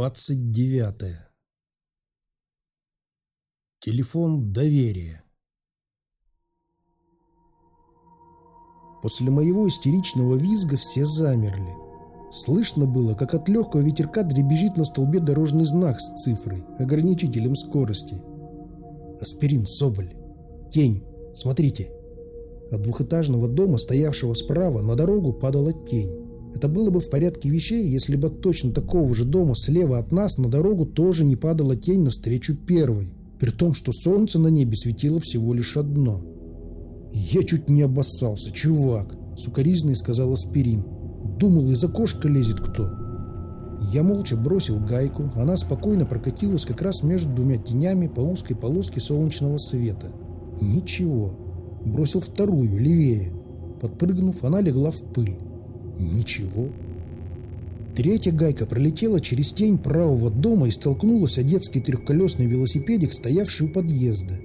Двадцать девятая Телефон доверия После моего истеричного визга все замерли. Слышно было, как от легкого ветерка дребезжит на столбе дорожный знак с цифрой, ограничителем скорости. Аспирин, Соболь. Тень. Смотрите. От двухэтажного дома, стоявшего справа, на дорогу падала тень. Это было бы в порядке вещей, если бы точно такого же дома слева от нас на дорогу тоже не падала тень навстречу первой, при том, что солнце на небе светило всего лишь одно. «Я чуть не обоссался, чувак», — сукоризный сказал Аспирин. «Думал, из окошка лезет кто». Я молча бросил гайку, она спокойно прокатилась как раз между двумя тенями по узкой полоске солнечного света. Ничего. Бросил вторую, левее. Подпрыгнув, она легла в пыль. Ничего. Третья гайка пролетела через тень правого дома и столкнулась о детский трехколесный велосипедик, стоявший у подъезда.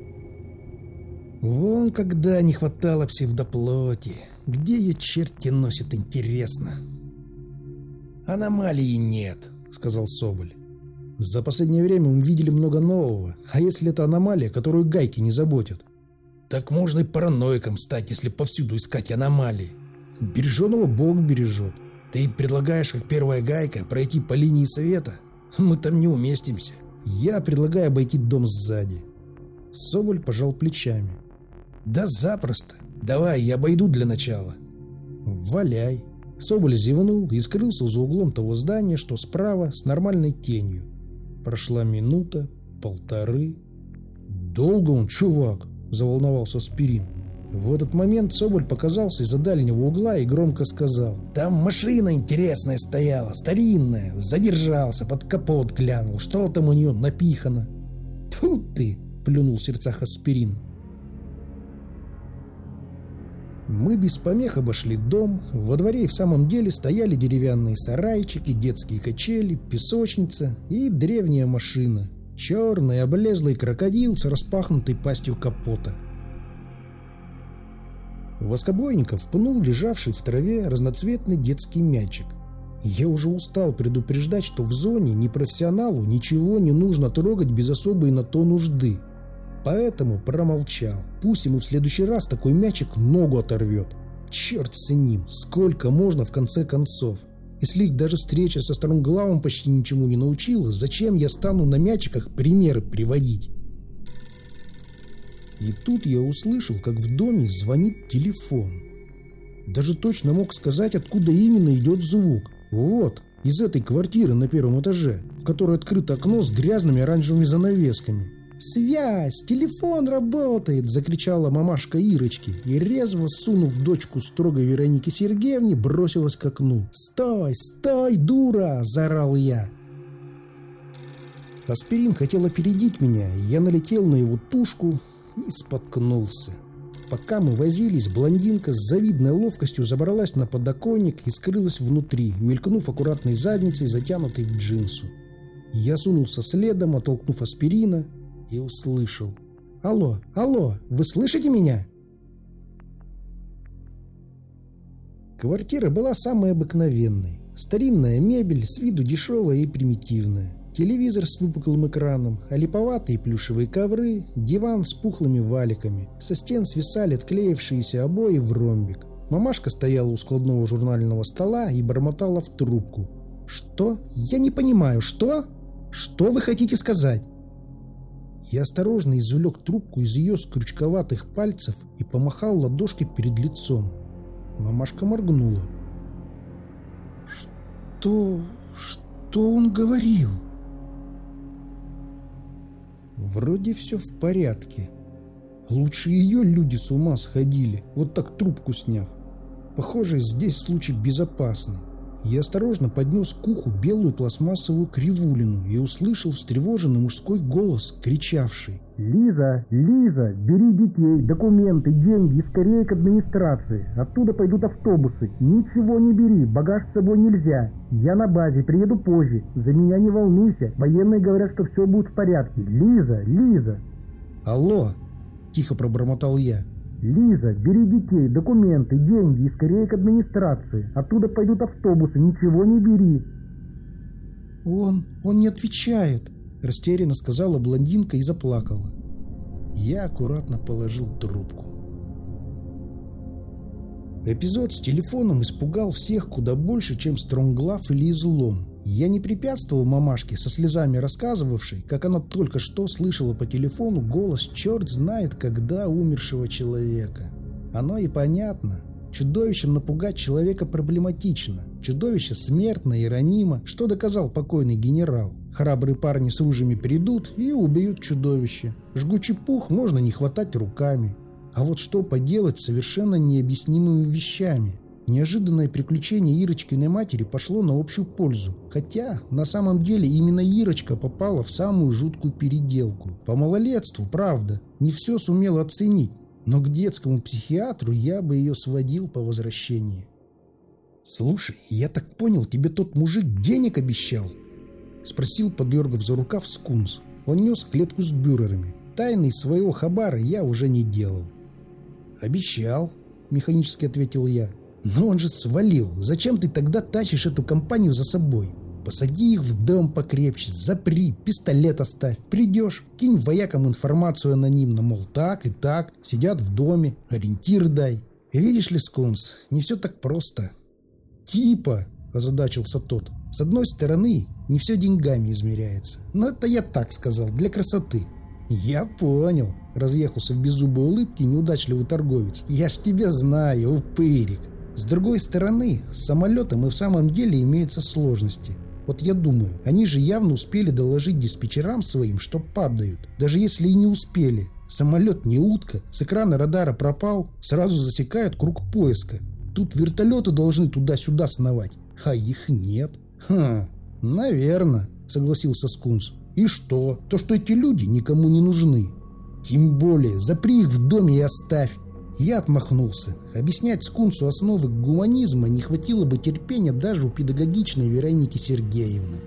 Вон когда не хватало псевдоплоти. Где ее черти носят, интересно. Аномалии нет, сказал Соболь. За последнее время мы видели много нового. А если это аномалия, которую гайки не заботят? Так можно и параноиком стать, если повсюду искать аномалии. Береженого Бог бережет. Ты предлагаешь, как первая гайка, пройти по линии света? Мы там не уместимся. Я предлагаю обойти дом сзади. Соболь пожал плечами. Да запросто. Давай, я обойду для начала. Валяй. Соболь зевнул и скрылся за углом того здания, что справа, с нормальной тенью. Прошла минута, полторы. Долго он, чувак, заволновался Спирин. В этот момент Соболь показался из-за дальнего угла и громко сказал. «Там машина интересная стояла, старинная. Задержался, под капот глянул. Что там у нее напихано?» «Тьфу ты!» – плюнул в сердцах аспирин. Мы без помех обошли дом. Во дворе и в самом деле стояли деревянные сарайчики, детские качели, песочница и древняя машина. Черный облезлый крокодил с распахнутой пастью капота – Воскобойников пнул лежавший в траве разноцветный детский мячик. Я уже устал предупреждать, что в зоне непрофессионалу ничего не нужно трогать без особой на то нужды. Поэтому промолчал. Пусть ему в следующий раз такой мячик ногу оторвет. Черт с ним, сколько можно в конце концов. Если их даже встреча со Стронглавом почти ничему не научила, зачем я стану на мячиках примеры приводить? И тут я услышал, как в доме звонит телефон. Даже точно мог сказать, откуда именно идет звук. Вот, из этой квартиры на первом этаже, в которой открыто окно с грязными оранжевыми занавесками. «Связь! Телефон работает!» – закричала мамашка Ирочки и, резво сунув дочку строгой Вероники Сергеевне, бросилась к окну. «Стой! Стой, дура!» – заорал я. Аспирин хотел опередить меня, и я налетел на его тушку, и споткнулся. Пока мы возились, блондинка с завидной ловкостью забралась на подоконник и скрылась внутри, мелькнув аккуратной задницей, затянутой в джинсу. Я сунулся следом, оттолкнув аспирина, и услышал. «Алло, алло, вы слышите меня?» Квартира была самой обыкновенной. Старинная мебель, с виду дешевая и примитивная. Телевизор с выпуклым экраном, а липоватые плюшевые ковры, диван с пухлыми валиками. Со стен свисали отклеившиеся обои в ромбик. Мамашка стояла у складного журнального стола и бормотала в трубку. «Что? Я не понимаю, что? Что вы хотите сказать?» Я осторожно извлек трубку из ее скрючковатых пальцев и помахал ладошкой перед лицом. Мамашка моргнула. «Что... что он говорил?» Вроде все в порядке. Лучше ее люди с ума сходили, вот так трубку сняв. Похоже, здесь случай безопасный. Я осторожно поднес к уху белую пластмассовую кривулину и услышал встревоженный мужской голос, кричавший. «Лиза, Лиза, бери детей, документы, деньги и скорее к администрации. Оттуда пойдут автобусы. Ничего не бери, багаж с собой нельзя. Я на базе, приеду позже. За меня не волнуйся. Военные говорят, что все будет в порядке. Лиза, Лиза!» «Алло!» – тихо пробормотал я. «Лиза, бери детей, документы, деньги и скорее к администрации. Оттуда пойдут автобусы, ничего не бери». «Он... он не отвечает», – растерянно сказала блондинка и заплакала. Я аккуратно положил трубку. Эпизод с телефоном испугал всех куда больше, чем Стронглав или Излом. Я не препятствовал мамашке, со слезами рассказывавшей, как она только что слышала по телефону голос черт знает когда умершего человека. Оно и понятно. Чудовищем напугать человека проблематично. Чудовище смертно и ранимо, что доказал покойный генерал. Храбрые парни с ружьями придут и убьют чудовище. Жгучий пух можно не хватать руками. А вот что поделать с совершенно необъяснимыми вещами? Неожиданное приключение Ирочкиной матери пошло на общую пользу. Хотя, на самом деле, именно Ирочка попала в самую жуткую переделку. По малолетству, правда, не все сумела оценить. Но к детскому психиатру я бы ее сводил по возвращении. «Слушай, я так понял, тебе тот мужик денег обещал?» Спросил, подергав за рукав скунс. Он нес клетку с бюрерами. Тайны своего хабара я уже не делал. «Обещал», — механически ответил я. «Но он же свалил. Зачем ты тогда тащишь эту компанию за собой? Посади их в дом покрепче, запри, пистолет оставь. Придешь, кинь воякам информацию анонимно, мол, так и так, сидят в доме, ориентир дай. И видишь ли, Скунс, не все так просто». «Типа», — озадачился тот, — «с одной стороны, не все деньгами измеряется. Но это я так сказал, для красоты. «Я понял», — разъехался в беззубой улыбке неудачливый торговец. «Я ж тебя знаю, упырик. С другой стороны, с самолетом и в самом деле имеются сложности. Вот я думаю, они же явно успели доложить диспетчерам своим, что падают. Даже если и не успели. Самолет не утка, с экрана радара пропал, сразу засекают круг поиска. Тут вертолеты должны туда-сюда сновать, а их нет. Ха, наверное, согласился Скунс. И что? То, что эти люди никому не нужны. Тем более, запри их в доме и оставь. Я отмахнулся. Объяснять скунсу основы гуманизма не хватило бы терпения даже у педагогичной Вероники Сергеевны.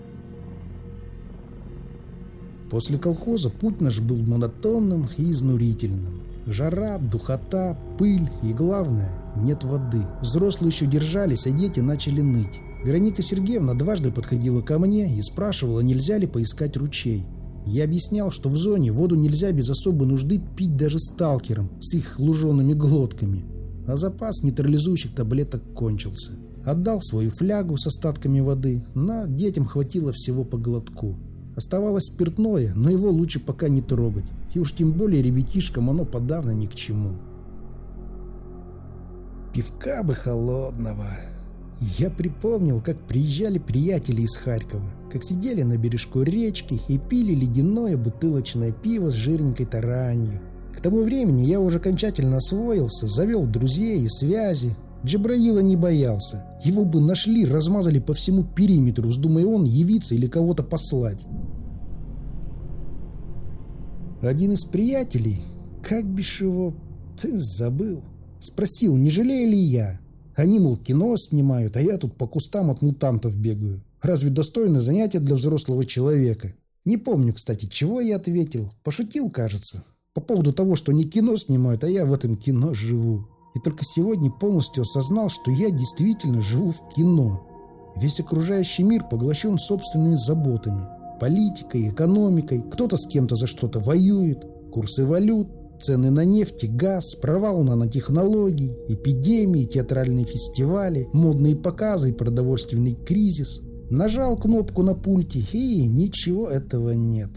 После колхоза путь наш был монотонным и изнурительным. Жара, духота, пыль и, главное, нет воды. Взрослые еще держались, а дети начали ныть. Вероника Сергеевна дважды подходила ко мне и спрашивала, нельзя ли поискать ручей. Я объяснял, что в зоне воду нельзя без особой нужды пить даже сталкерам с их лужеными глотками. А запас нейтрализующих таблеток кончился. Отдал свою флягу с остатками воды, но детям хватило всего по глотку. Оставалось спиртное, но его лучше пока не трогать. И уж тем более ребятишкам оно подавно ни к чему. Пивка бы холодного. Я припомнил, как приезжали приятели из Харькова, как сидели на бережку речки и пили ледяное бутылочное пиво с жирненькой таранью. К тому времени я уже окончательно освоился, завел друзей и связи. Джабраила не боялся. Его бы нашли, размазали по всему периметру, вздумая он явиться или кого-то послать. Один из приятелей, как бишь его, ты забыл, спросил, не жалею ли я. Они, мол, кино снимают, а я тут по кустам от мутантов бегаю. Разве достойное занятие для взрослого человека? Не помню, кстати, чего я ответил. Пошутил, кажется. По поводу того, что не кино снимают, а я в этом кино живу. И только сегодня полностью осознал, что я действительно живу в кино. Весь окружающий мир поглощен собственными заботами. Политикой, экономикой, кто-то с кем-то за что-то воюет, курсы валют, Цены на нефть и газ, провал нанотехнологий, эпидемии, театральные фестивали, модные показы и продовольственный кризис. Нажал кнопку на пульте, и ничего этого нет.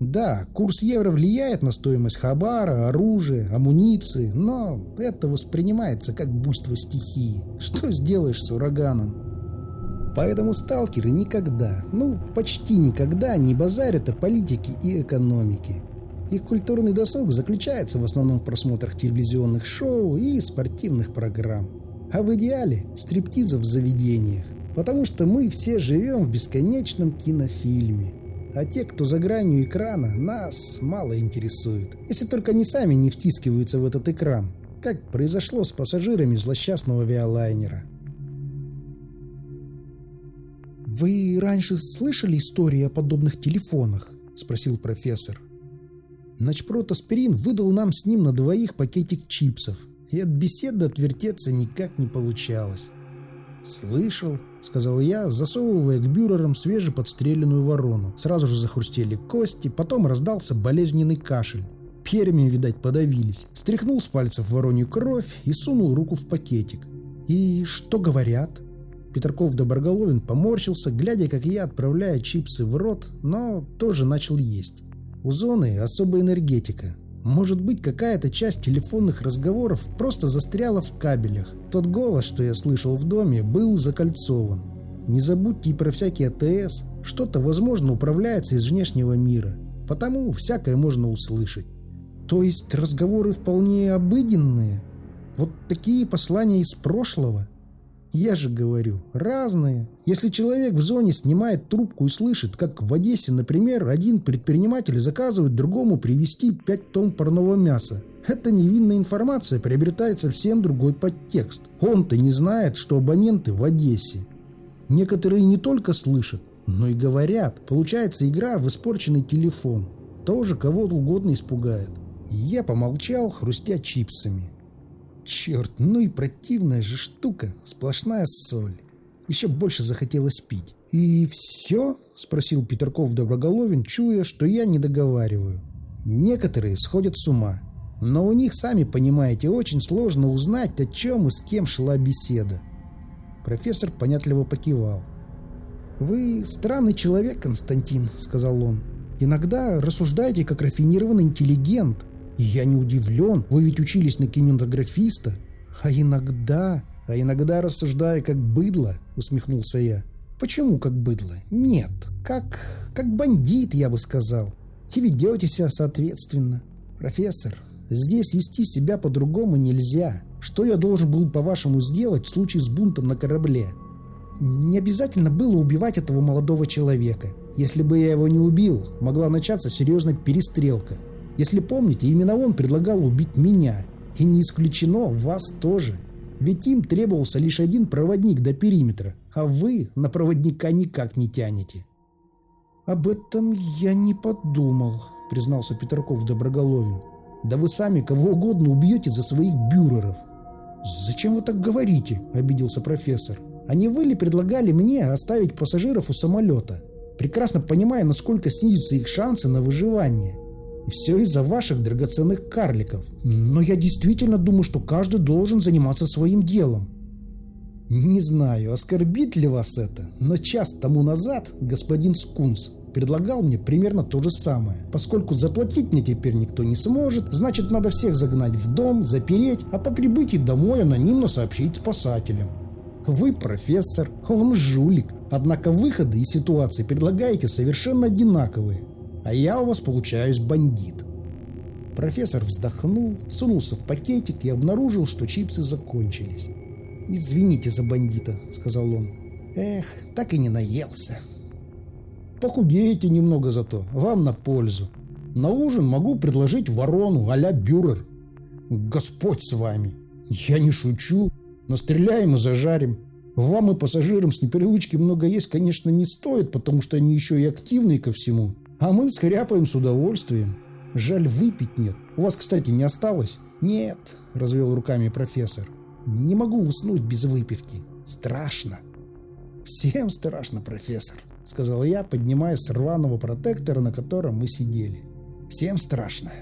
Да, курс евро влияет на стоимость хабара, оружия, амуниции, но это воспринимается как буйство стихии. Что сделаешь с ураганом? Поэтому сталкеры никогда, ну почти никогда не базарят о политике и экономике. Их культурный досуг заключается в основном в просмотрах телевизионных шоу и спортивных программ. А в идеале – стриптиза в заведениях. Потому что мы все живем в бесконечном кинофильме. А те, кто за гранью экрана, нас мало интересуют. Если только они сами не втискиваются в этот экран, как произошло с пассажирами злосчастного авиалайнера. «Вы раньше слышали истории о подобных телефонах?» – спросил профессор. Начпрот Аспирин выдал нам с ним на двоих пакетик чипсов, и от беседы отвертеться никак не получалось. «Слышал», сказал я, засовывая к бюрерам свежеподстреленную ворону. Сразу же захрустели кости, потом раздался болезненный кашель. Перьями, видать, подавились. Стряхнул с пальцев воронью кровь и сунул руку в пакетик. «И что говорят?» Петраков Доброголовин поморщился, глядя, как я отправляю чипсы в рот, но тоже начал есть. У зоны особая энергетика. Может быть, какая-то часть телефонных разговоров просто застряла в кабелях. Тот голос, что я слышал в доме, был закольцован. Не забудьте и про всякие АТС. Что-то, возможно, управляется из внешнего мира. Потому всякое можно услышать. То есть разговоры вполне обыденные? Вот такие послания из прошлого? Я же говорю, разные. Если человек в зоне снимает трубку и слышит, как в Одессе, например, один предприниматель заказывает другому привезти 5 тонн парного мяса, эта невинная информация приобретает совсем другой подтекст. Он-то не знает, что абоненты в Одессе. Некоторые не только слышат, но и говорят. Получается игра в испорченный телефон. Тоже кого угодно испугает. Я помолчал, хрустя чипсами. Черт, ну и противная же штука, сплошная соль. Еще больше захотелось пить. «И все?» – спросил Петерков Доброголовин, чуя, что я не договариваю. Некоторые сходят с ума. Но у них, сами понимаете, очень сложно узнать, о чем и с кем шла беседа. Профессор понятливо покивал. «Вы странный человек, Константин», — сказал он. «Иногда рассуждаете как рафинированный интеллигент, и я не удивлен, вы ведь учились на кинематографиста. А иногда... А иногда рассуждаю как быдло, усмехнулся я. Почему как быдло? Нет, как... как бандит, я бы сказал. И ведете себя соответственно. Профессор, здесь вести себя по-другому нельзя. Что я должен был, по-вашему, сделать в случае с бунтом на корабле? Не обязательно было убивать этого молодого человека. Если бы я его не убил, могла начаться серьезная перестрелка. Если помните, именно он предлагал убить меня. И не исключено вас тоже. Ведь им требовался лишь один проводник до периметра, а вы на проводника никак не тянете. «Об этом я не подумал», — признался Петраков Доброголовин. «Да вы сами кого угодно убьете за своих бюреров». «Зачем вы так говорите?» — обиделся профессор. «А не вы ли предлагали мне оставить пассажиров у самолета, прекрасно понимая, насколько снизятся их шансы на выживание?» И все из-за ваших драгоценных карликов. Но я действительно думаю, что каждый должен заниматься своим делом. Не знаю, оскорбит ли вас это, но час тому назад господин Скунс предлагал мне примерно то же самое. Поскольку заплатить мне теперь никто не сможет, значит надо всех загнать в дом, запереть, а по прибытии домой анонимно сообщить спасателям. Вы профессор, он жулик, однако выходы из ситуации предлагаете совершенно одинаковые а я у вас получаюсь бандит. Профессор вздохнул, сунулся в пакетик и обнаружил, что чипсы закончились. «Извините за бандита», — сказал он. «Эх, так и не наелся». «Похудеете немного зато, вам на пользу. На ужин могу предложить ворону а-ля бюрер. Господь с вами. Я не шучу. Настреляем и зажарим. Вам и пассажирам с непривычки много есть, конечно, не стоит, потому что они еще и активные ко всему. А мы скряпаем с удовольствием. Жаль, выпить нет. У вас, кстати, не осталось? Нет, развел руками профессор. Не могу уснуть без выпивки. Страшно. Всем страшно, профессор, сказал я, поднимая с рваного протектора, на котором мы сидели. Всем страшно.